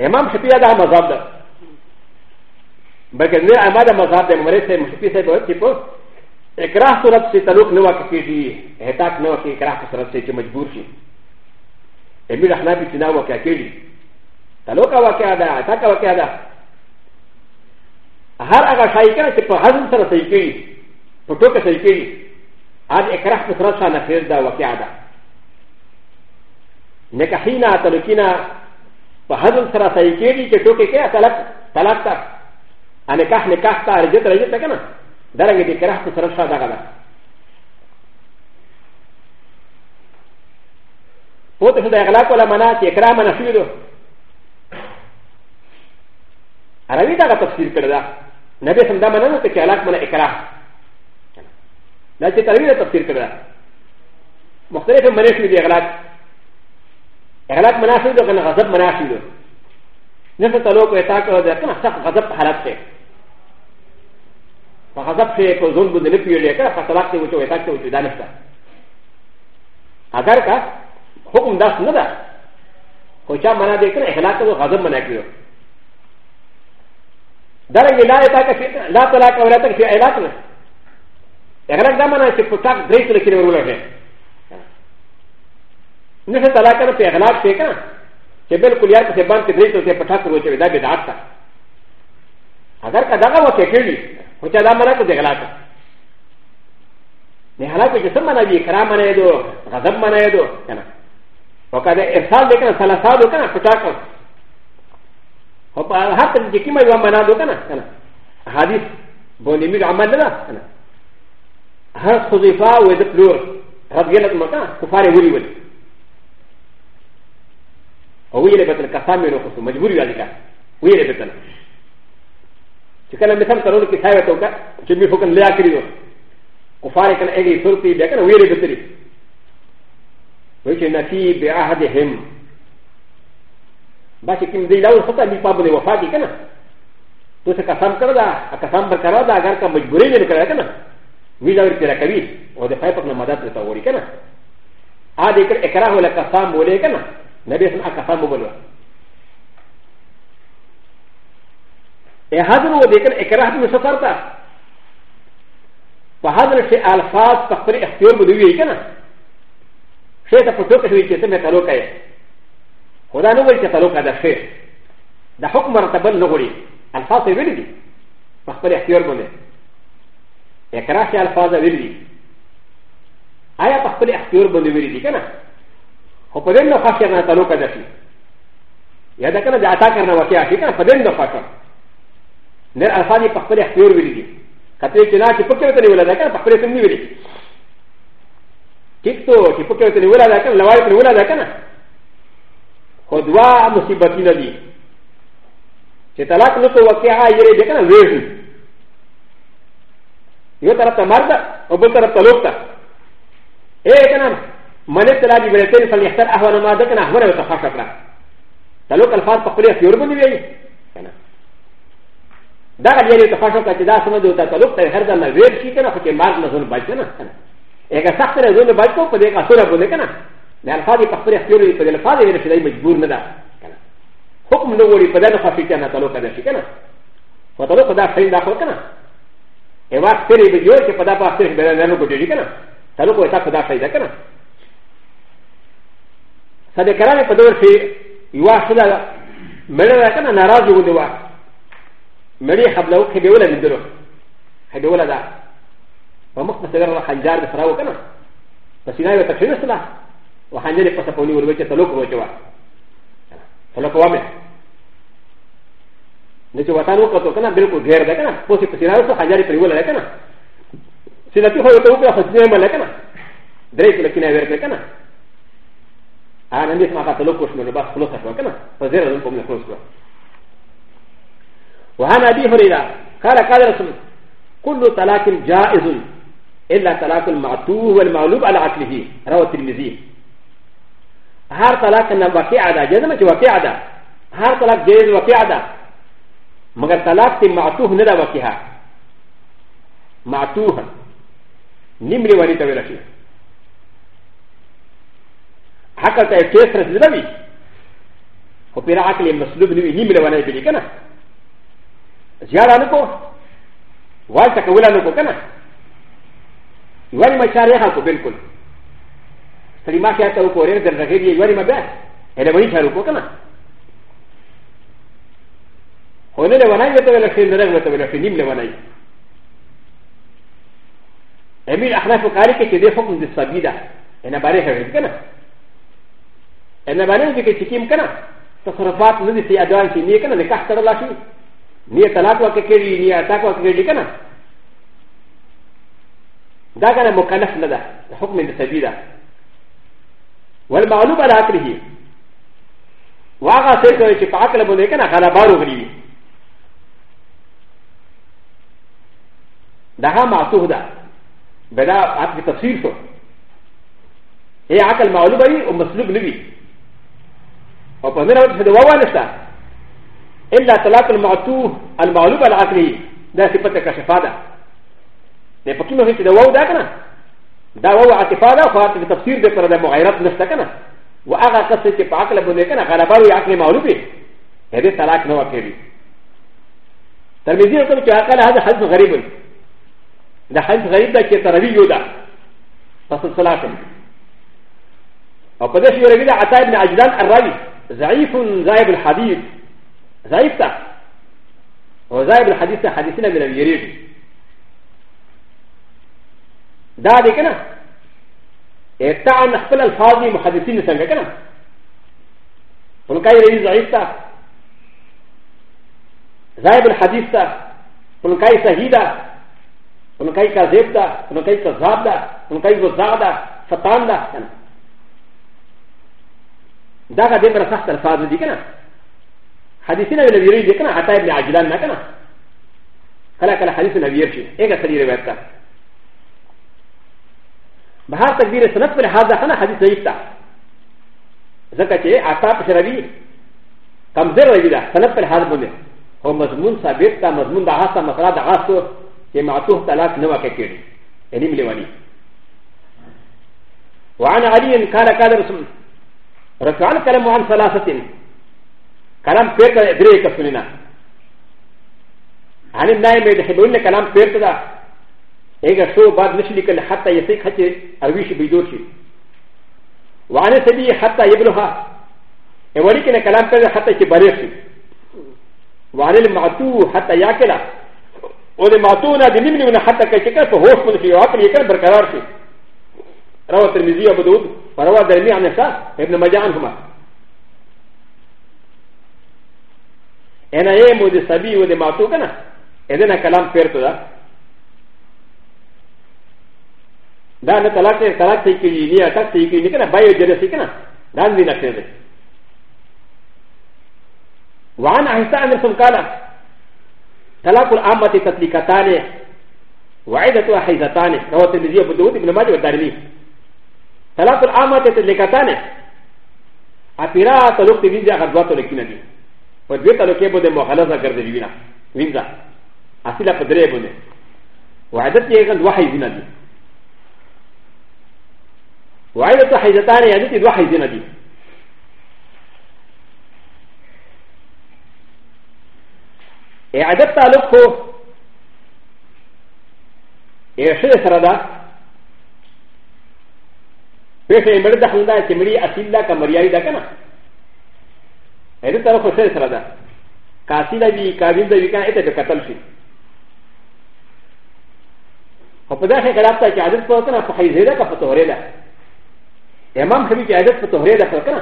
امام شفیع دا مذهب ده بلکې نه امام دا مذهب ده مریض ته شفیع صاحب وایي چې په اکراه صورت سے تعلق نه واقع کیږي هتاک نه واقع اکراه په صورت سے چې مجبور شي امیر احنا په چنا واقع کیږي تعلق واقع ده هتاک واقع ده هر هغه شای کنه چې په حزم سره صحیح کیږي په ټوکه صحیح کیږي اج اکراه په صورت سره نه خیر ده واقع ده نکاحینا تعلقینا په هضم سره صحیح کېږي چې ټوکې کې طلاق طلاق ته ان نکاح نکاح ته رجت رجت ته کنه درنګ دې کراه په سره شاده غلا پوت څه د اغلاق ولا منا چې اکرام نه شوی دو عربي دا تفسیر کړی دا نبی سم دا مننه ته چې اغلاق منا اکراه دا چې تروی تفسیر کړی دا مختلف منې شوی دی اغلاق غلط مناسب ده كان غضب مناسب ده نفس تلوك ويتاك وده كان سخ غضب حالات ده فغضب شيء كو زون بند نفي يلي كان فطلاق ده وچو ويتاك وچو ده نفسه اگر کا حکم داس ندا کوچا منا دے کر احلاق تو غضب منا کیو درنگ لا تا کہ لا طلاق ولا تک فی احلاق نہ اگر دا منا چھ پتاک دریک لکھی ورولہ ہے ن ش ت ل ا ك ن ا في اغلاق شيكا كبير كليات في بانك دريتو في فتاة روشة بدا بدعتا اگر كدغا وكيكيري وچا دا ملاك دي غلاقا نهلاك جسم منا بي اكرام منا يدو غضب منا يدو كنا وكذا ارسال دي كنا سلسال دو كنا فتاكا وپا هر تن جي كيما يوان منا دو كنا كنا حديث بولي مير عمل لنا كنا هر خضيفة ويدب لور رضي لك مكان كفار ولي ولي و ي ل ب ت ل ك س ا م ي ن و خ ص و مجبور ي ا ل ك و ي ل ب ت ل ك ل ا مثال ترون ك س ا ي ت و ك ج م ي فوكن لا كريو وفارق ا ل ا ج ي سرطي لكن و ي ل ب ت ل ي ويشي نفي بعهدهم باشي كم زي لو خطا بي بابل وفاتي كنا تو س ك س ا م كردا ك س ا م بكرادا اگر كم مجبورين لكرا كنا ويلا وركرا كبير و د ف ا ي ق ن مدات لتوري كنا هذا يكر اكراه لك س ا م ولي كنا なべさんあかさももの。えはずのでかえからはずのさたた。わはずのせアルファーパクリエクトルブルビーかな。せたプロトコルでメタロカイ。ほらのウェイテタロカだせ。だほくまらたばんのごり。アルファーセルビー。パクリエクトルブル。えからせアルファーザルビー。あやパクリエクトルブルビーかな。و ف د ن ا خشيه ن ا تلوك دشي ي د ك ن ا د ا ت ا ك ن ا وكيا شيكا ف د ن ا خشيه نر الفاني فقر اختيار ولدي كتري كنا تفكر تنولا لكن فقر تنوي ولدي كيكتو تفكر تنولا لكن لواي تنولا لكن خدوا مصيبتنا دي تتلاك نتو وكيا يري لكن ويري يو ترى تمرض وبل ترى تلوكتا ايه كنا ملك لا جبرتين فليختار اهون ما دكنا اهون وتخشكنا تلوك الفاظ تقولي في يربن بي كنا دا غير يتخشك تدا سمدو تلوك تهردا ما غير شي كنا فكي مارك نزون بجنا كنا اگه سخت نزون بجكو فدي قصور ابو لكنا لا الفاظ تقولي في يربن فدي الفاظ غير شي مجبور ندا كنا حكم نوري فدا نخفي كنا تلوك دا شي كنا فتلوك دا فين دا كنا ايوا فيري بجور كي فدا باخر بلا نلوك دي كنا تلوك وتا فدا فايده كنا サデカラメパドルシー、ユアシダ、メラカナナラジウデワ、メリハブラウケビウラディドロ、ヘビウラダ、マモクマセラハジャーデフラウカナ、パシナイタシナスラ、ワハンデレパサポニウルウェチェトロコウチワ、トロコワメ。で、ワタノコトカナ、ビルコゲーデカナ、ポシプシナウソ、ハジャリプリウラデカナ。シナピホヨトウカナ、ハジャリプリウラデカナ。デレイクレキナウェルデカナ。アンディスマカトロコシメルバスクロサトカナ、ファゼルのコムクロスロ。ワハナビホリラ、カラカラスム、クルタラキンジャーイズン、エラタラキンマトゥウェルマウルバラアクリヒ、ラオティミズィ。ハタラキンナバキアダ、ジェルメチワキアダ、ハタラキジェルワキアダ、マガタラキンマトゥウネラワキハ、マトゥウハ、ニムリワリタウェラシュ。حقل ته ټیس رسېدلی وي خو پیر عقل یې مسلوب نه وي نیم لیونی بلي که نه زیار نه کو وال تکوله نه کو که نه یوارې ما چار یخه کو بلکل سړي ما خیال ته وکورې در رغېر یې یوارې ما بیا لیونی چار وکړو که نه خو نه لیونی ورته ویلی شي نه رغ ورته ویلی شي نیم لیونی امیر احناف قاري کې چې دې حکم د سبي ده انا بارې هغې که نه ان باندې دې کې چې کیم کنه تصرفات نه دي چې اذان کې نه کنه نکاح کړل شي نه طلاق وکړي نه اتا وکړي کنه دا کنه مکلف نه ده حکم دې سبي ده والمعلوم على عقله واغه څه کوي چې په عقل باندې کنه غلبار وغلي دا هم معصوه ده بدا عقل تفسیر شو اے عقل معلوم وي او مسلوب نه وي و ف ن ر ه ت ه د و ا و ا ن ش ت ا إلا طلاق المعتوه المعلوم العقلي دا صفة كشفادة ن ف ك ي م ه ت د و ا و دا كنا دا و ا و ع ت ف ا د ة و ه ا ت تفسير د ف ر د مغيرات نشتا كنا و أ غ ا كسر ت ف ع ق ل بني كنا غلبا و عقل معلوم هذا طلاق نوى كبير ترمزي يقول كأقل هذا حدث غريب دا حدث غريب دا كتربي يودا فصل صلاة او پدې شوې راغلي عطا ابن عجلان الراوي ضعيف زائب الحديث ضعيف وزائب الحديث حديثنا من اليريد دا دي كنا اتعا نخبل الفاظ محدثين سنگا كنا فلقائي رئيس ضعيف تا زائب الحديث تا فلقائي صحيح دا فلقائي كذب دا فلقائي كذاب دا فلقائي وزاع دا فتان دا كنا だがでもさっさとできな。ハディスナビリリリリカナ、ハタイムアジランナカナ。カラカラハディスナビリシ、エガサリレベタ。バハタビリスナフルハザハナハディスナイフタ。ザカチェ、アタプシャラビ、カムゼラビダ、サナフルハザボネ。ホマズムンサビタ、マズムンダハサマカラダハソ、ケマトウタラスナワケケリ、エリミリワニ。وعن علي قال قال رسول الله ركعان كلام عن ثلاثة كلام بيرتا ادريك سننا عن النائم يدخلون كلام بيرتا دا ايغا شو بعد نشلك حتى يسيك حتى ارويش بيدورشي وعن سبي حتى يبلغها ولكن كلام بيرتا حتى يبلغشي وعن المعتو حتى ياكلها ولمعتونا بنمني حتى كيكا فهوش من في عقل يكا بركرار شي روى الترمذي وابو داود وروى الدرمي عن النساء ابن ماجه عنهما انا ايه مو دي سبي ودي معتو كنا اذن كلام فيرتو ده دا نه طلاق ته طلاق ته کیږي نه اټک ته کیږي کنه بایو جره سي کنه دا نه نه کړی وعن عيسى عن رسول قال طلاق العامة تطليقتان وعيدة حيزتان رواه الترمذي وابو داود بن ماجه والدارمي تلاف العامة تلكتانه اپیرا تلوک تی وینځه هغه دوه تلکینه دي په دوه تلکې باندې مخالفه ګرځي وینا وینځه اصله په درې باندې وعدت یې هغه دوه حیزونه دي وعدت حیزتان یعنی تی دوه حیزونه دي اعدت تعلق خو اې شې سره ده ペセメルダフンダー、ティミリアシーダカマリアイダカナ。エレタロコセスラダ。カシラビカビンダビカエテベカトルシー。او په داسې حالت کې عادت په کنه په حیزه ده په توره ده امام خبي کې عادت په توره ده په کنه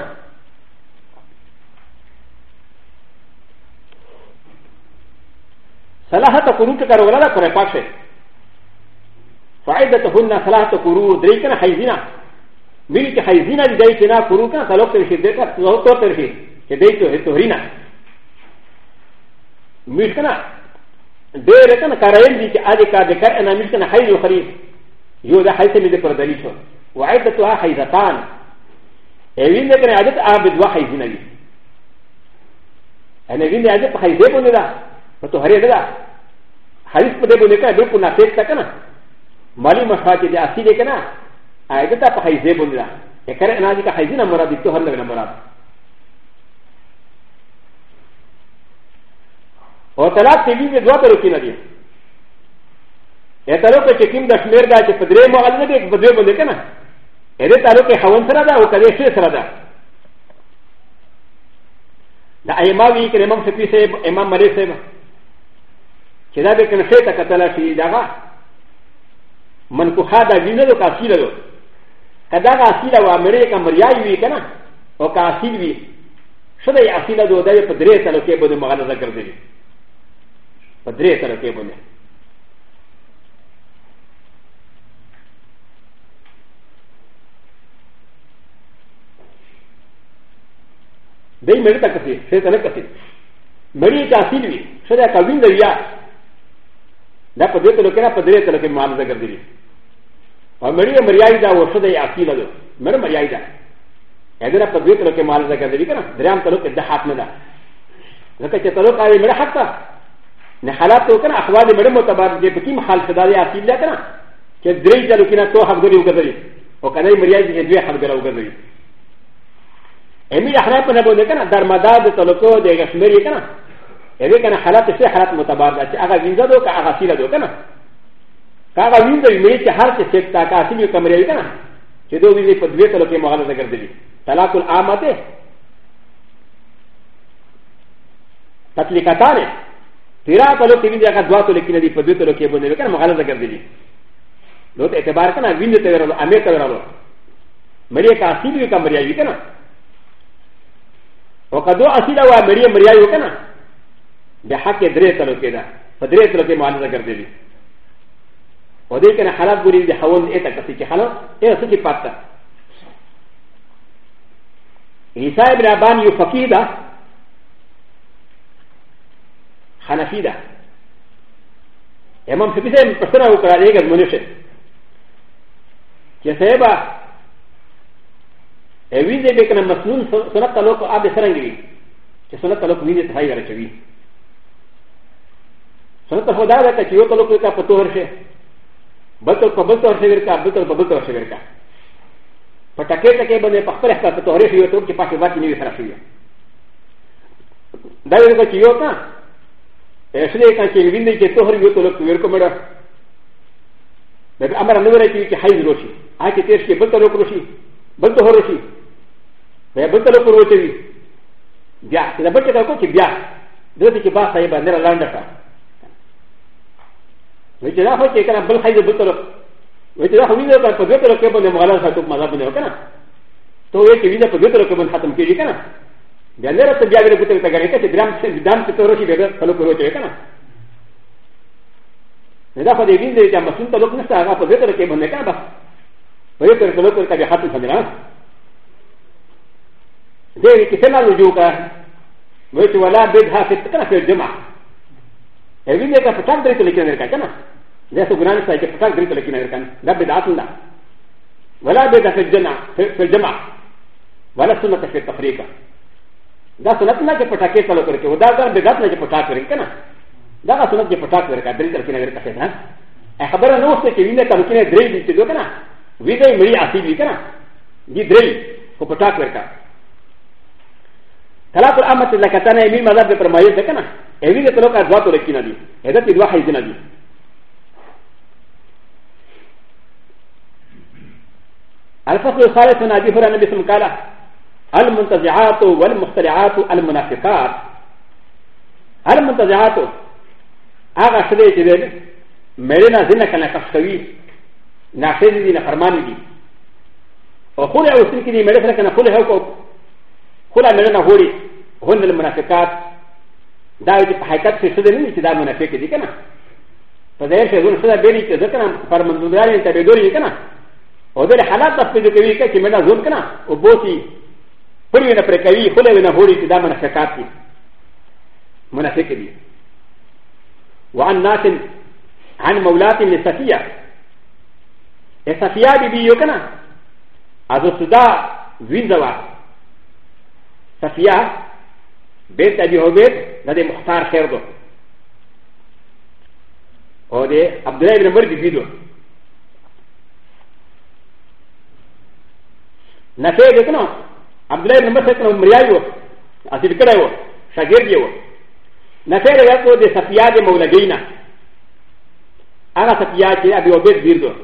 صلاحه قرون کې کارول نه کوي پاشه فائدته هن صلاحه قرون درې کنه حیزه ミリカハイジナリデイキナ、コルカ、サロクルシデカ、ソトトルシ、ヘデイト、ヘトリナ。ミリカナ、デレカナカレンディキアディカデカエナミリカナハイジョハリ、ヨダハイセミデプロデリション。ワイダトアハイザタン。エヴィンデカナアディアビドワハイジナリ。エヴィンデアディハイゼボネダ、マトハレダ。ハリスプデボネカ、ドクナテクタカナ。マリマシャキディアシディカナ。アイデタパハイゼブンラエカレナディカハイゼナムラディトハンデナムラオタラティビディドアトルキナディエタロケチキンダシメダチフデレモアルディクブデブディケナエレタロケハウンサラダオカレシェサラダダアイマウィーケレモンセピセブエママレセブチダベケンシェタカタラシダガマンコハダギネドカシラドカダガアシラはアメリカマリアイウィーカナオカアシルウィーシャダイアシラドダイパデレータロケボデマガダザグルディパデレータロケボデでメリタカシセタレカシメリタシルウィーシャダカウィンダウィアダパデレータロケマガダザグルディ مريم مريايدا وصدى يعقيلا مريم مريايدا هذا قد يترك مال زكاة ذكرى دريم تلوك الدحات مدى لكن تلوك على مريم حتى نحالات وكان أخوال مريم متبادل بكيم حال سدالي عقيل لكنا كدريج لكنا تو حفظني وكذري وكان مريايدا يدوي حفظنا وكذري امي احرام نبوذ كنا درمداد تلوكو دي غشمري كنا هذا كان حالات سي حالات متبادل أغا جنزادو كأغا سيلادو كنا カガウィンドウィメイチハーチェクタカシミュカメリガチドウィズフォデュエトロケモハラザガディタラクルアマテタトリカタレティラパロケミディアカドワトレキネディフォデュエトロケボネルカモハラザガディロテエバーカナウィンドウィロアメタロメリカシミュカメリガナオカドアシダワメリアメリアヨカナでハケデレタロケダフォデュエトロケモハラザガディ و د ي ك ن حالات ب و ر ي د حوال ا ت ا ك س ي ك حالات ا ت ا ك ي باتا عيسى بن عبان يفكيدا حنفيدا امام سبيسا يمكسنا وكرا ليك المنشي يا سيبا ويزي بكنا مسنون سنة تلوك عبد سرنجري سنة تلوك ويزي تهيغر شوي سنة تلوك دا دا كتيوك تلوك يكا فتوهر شوي بطل په بطل شویر کا بطل په بطل شویر کا په ټکې ټکې باندې په خپل احساس ته هرې شوی ته چې پاتې وخت نیوي سره شوی دا یو څه یو تا اسره کا چې وینې چې ته هر یو ته لوک ویر کومړه دا امر نه ورته چې حیز روشي آ چې تیر کې بطل لوک روشي بطل هر روشي به بطل لوک روشي بیا دا بچا کو چې بیا دغه چې با صاحب نه لاندټه ويجي لا فكي كان بل خير بطرف ويجي لا خوينا كان بطرف كبن مغلال خاتم مذهب نه كان تو ويجي وينا بطرف كبن ختم كيجي كان بیا نه راته بیا غره بوتل ته غره کته درام چې دام ته تور شي بیا خلک وروته کنه نه دا په دې وینځي چې مسون ته لوک نشته هغه په دې تر کې باندې کنه بس په دې تر کې لوک ته بیا خاطر څنګه نه دې کې څه نه رجوع کا وې چې ولا بدها فت کنه په جمع ا وینځي ته په څنګه درته لیکنه کنه ذا سجنان سايكي فكاك دريك لكينا يركن لا بدعتنا ولا بدع في الجنة في الجمع ولا سنة في التفريق دا سنتنا كي فتاكي سالو كركي ودا دا بدعتنا كي فتاك كركي كنا دا سنت كي فتاك كركي دريك لكينا يركن كنا خبره نو څه کې وینې کله کې درې دي چې دوه کنه وی دې مړی اسی دي کنه دې درې کو پټاک ورکا طلاق الامه لکتنه می مذهب پر مایه ده کنه ای وی دې طلاق ادوات ورکینه دي اې دې دوه حیز نه دي الفصل الثالث عن ابي هريره النبي صلى الله عليه وسلم قال المنتزعات والمخترعات المنافقات المنتزعات هغه شدې چې د مړینه ځینې کنه کښ کوي ناخذ دي نه فرمان دي او خو له اوسې کې دې مړې سره کنه خو له هو خو له مړینه هوري هند المنافقات دا چې په حقیقت کې شدې نه چې دا منافق دي کنه په دې شی ګور سره به دې چې ځکه فرمندوباري ته به ګوري کنه او دل حالات تفیض کوي کې چې منا زور کنه او بوسي پر وینه پر کوي خو له وینه هوري چې دا منافقات دي منافق دي وعن ناس عن مولات لصفيه صفيه بي بي یو کنه ازو صدا وینځوا صفيه بیت ابي عبيد دا د مختار خیر دو او د عبد الله بن مرد بيدو なせえでかなアブレイのマセクのムリアイオ、アシリカレオ、シャゲリオ。なせえでかでサピアでもなげな。アラサピアでアビオベビルド。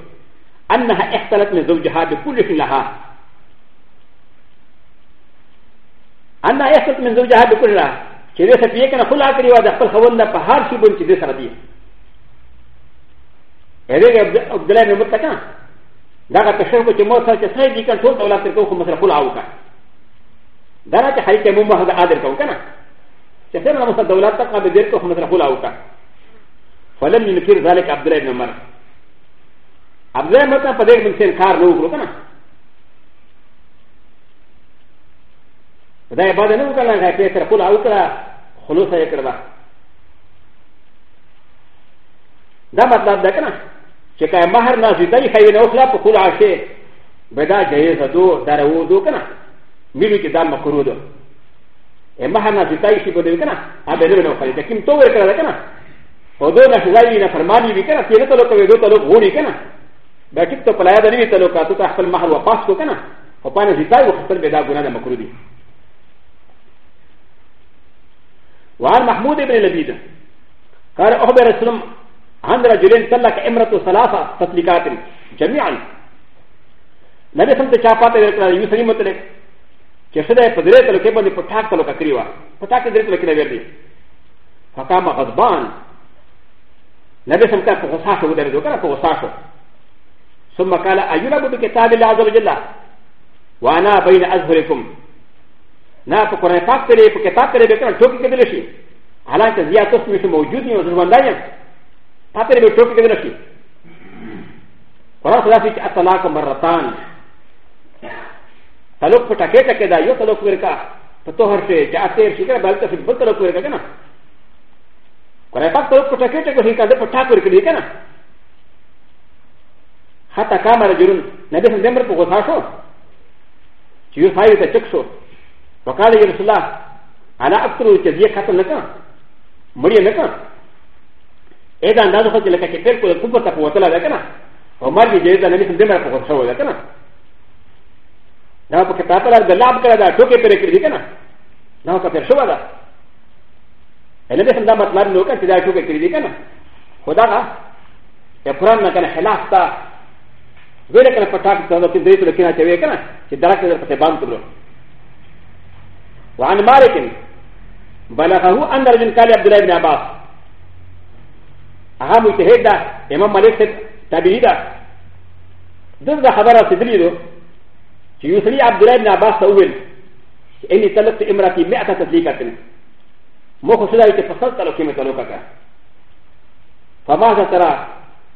アンナハエクタラメゾウジハーでプリフィンラハ。アンナエクタラメゾウジハーでプリフィンラハ。چې د سپیې کنه خلا کړی و د خپل خوند په هر شی باندې دې سره دی هغه عبد الله بن متکان だが、私はもうさせないでかんとおらせることもさらほらおか。だが、はいてもまだあるかおかな。せせらもさどらたかべることもさらほらおか。فلم ينكر ذلك عبد الله بن عمر عبد الله بن عمر قد يكون سينكار له وكنا فذا يبادر له وكنا غير بيسر قول او كلا خلوصا يكرده ده مطلب ده كنا چې که مهر نه زیدای خیوی نه وکړه په کول عاشه به دا جایزه دو در وو دو کنه میلو چې دا مکرو دو مهر نه زیدای شي بده کنه هغه به نه وکړي دا کوم تو ورکړه کنه او دو نه شوی نه فرمانی وی کنه چې نه تلو کوي دو تلو غوړي کنه دا چې ته پلایا ده نه تلو کا ته خپل مهر واپس کو کنه او پانه زیدای خپل به دا ګناه ده مکرو دي وعن محمود بن لبيد قال أخبر السلام عند رجلين تلك امرأة ثلاثة تطلقات جميعا نبي سمت چاپات ورکړه یو سړي متل چې شده په درې تلو کې باندې په ټاک تلو کړی و په ټاک درې تلو کې نه ور دي فقام غضبان نبي سمت په غصه شو درې وکړه په غصه شو ثم قال ايلا بده كتاب الله عز وجل وانا بين اظهركم نا په قران پاک پرې په کتاب پرې به کړه ټوکی کېدل شي حالانکه زیاتوس مې موجود نه و ځوان دایم パテレビトピケネシー。パラスラフィッアタナコマラタン。タロクタケタケダヨタロクウェカ、パトハシェ、ジャーテーシケバルタフィットロクウェカナ。これパトロクタケタケヒカデパタクウェカナ。ハタカマラジュン、ネディセンブルコハショー。チューファイルテチクショー。パカリユスラ、アラアクトルチェディアカタナカ。無理やなか。ا د ا ن د ا ز خو چې لکه چې پیر کو د کوپر ته په وتله ده که نه او مرګ یې جایز ده نه دې مره په غوښه ده که نه دا په کتاب را د لاب کړه دا ټوکې پرې کړې دي که نه نو که پیر شوه ده نه دې دا مطلب نو که چې دا ټوکې کړې دي که نه خو دا که قرآن نه که نه خلاف ته ویل که نه په ټاک ته دې درې کې نه چوي که نه چې درک در پسې بام کړو وعن مالک بلغه ان رجل قال عبد الله بن عباس هغه مجتهد ده امام مالک صاحب تابعي ده دغه خبره رسېدلې ده چې یو سړي عبدالله بن عباس ته وویل چې اني طلقت امراتي مئة تطليقة مو خو سړی چې په سل طلق کې مې طلق کړه فماذا ترى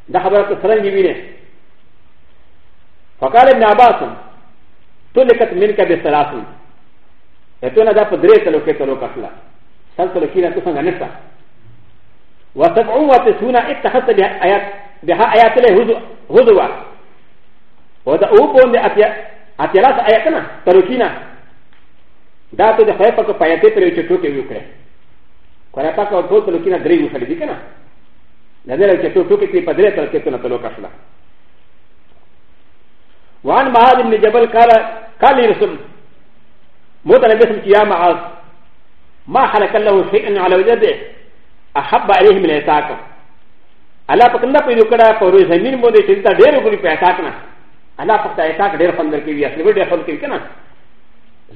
دا خبره ته څرنګې وینې فقال ابن عباس طلقت منك بثلاث ته نه دا په درې طلق کې طلق اخلا سل طلق کې نه څنګه نشته وسبعون وتسعون اتخذت بها آيات بها آيات الله هدوة وذا أوبون أتيلاس آياتنا تركينا دا ته د خیر پاک په آیاتې پرې چې ټوکې وکړې خدای پاک او ټول تلوکینا درې وکړې دي کنه نه نه چې ټوکې کې په درې تر کې ته تلوک اخلا وان معاذ بن جبل قال قال رسول موت نبی صلی الله علیه وسلم يا معاذ ما حلك له شيء على وجهه احب عليهم الاتاك الله په کنده پیدا کړه په روي زمين باندې چې دا ډېر غوړي په اتاک نه الله په تا اتاک ډېر فندر کې وی اصلي ډېر فندر کې کنه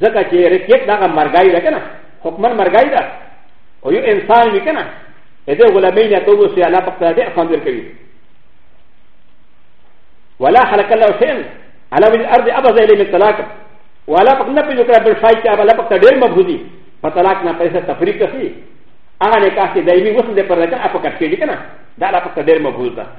ځکه چې رکیت دا مرګای ده کنه حکمن مرګای ده او یو انسان وی کنه دې غلامي نه توبو سي الله په تا ډېر فندر کوي ولا خلق الله شيئا على وجه الارض ابز الى من طلاق ولا په کنده پیدا کړه بل شای چې الله په تا ډېر مبهودي په طلاق نه پیسې تفریق کوي アラネカシデイミウスデパレカアポカシリカナダラパカデルマブザ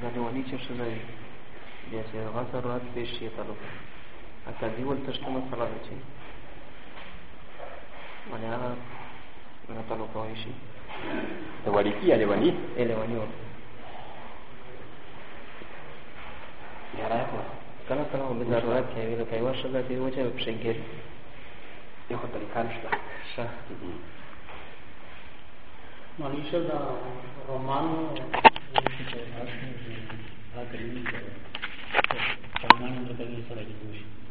私は。ونقل قوائشي تواليكي يا لواني اي لواني يا رايكو کله کله به ضرورت کې ویل کوي واشه به دی وجه په شنګر یو خو طریقه نشته ښه مانیشه دا رومان دا کریمي دا رومان د دې سره دی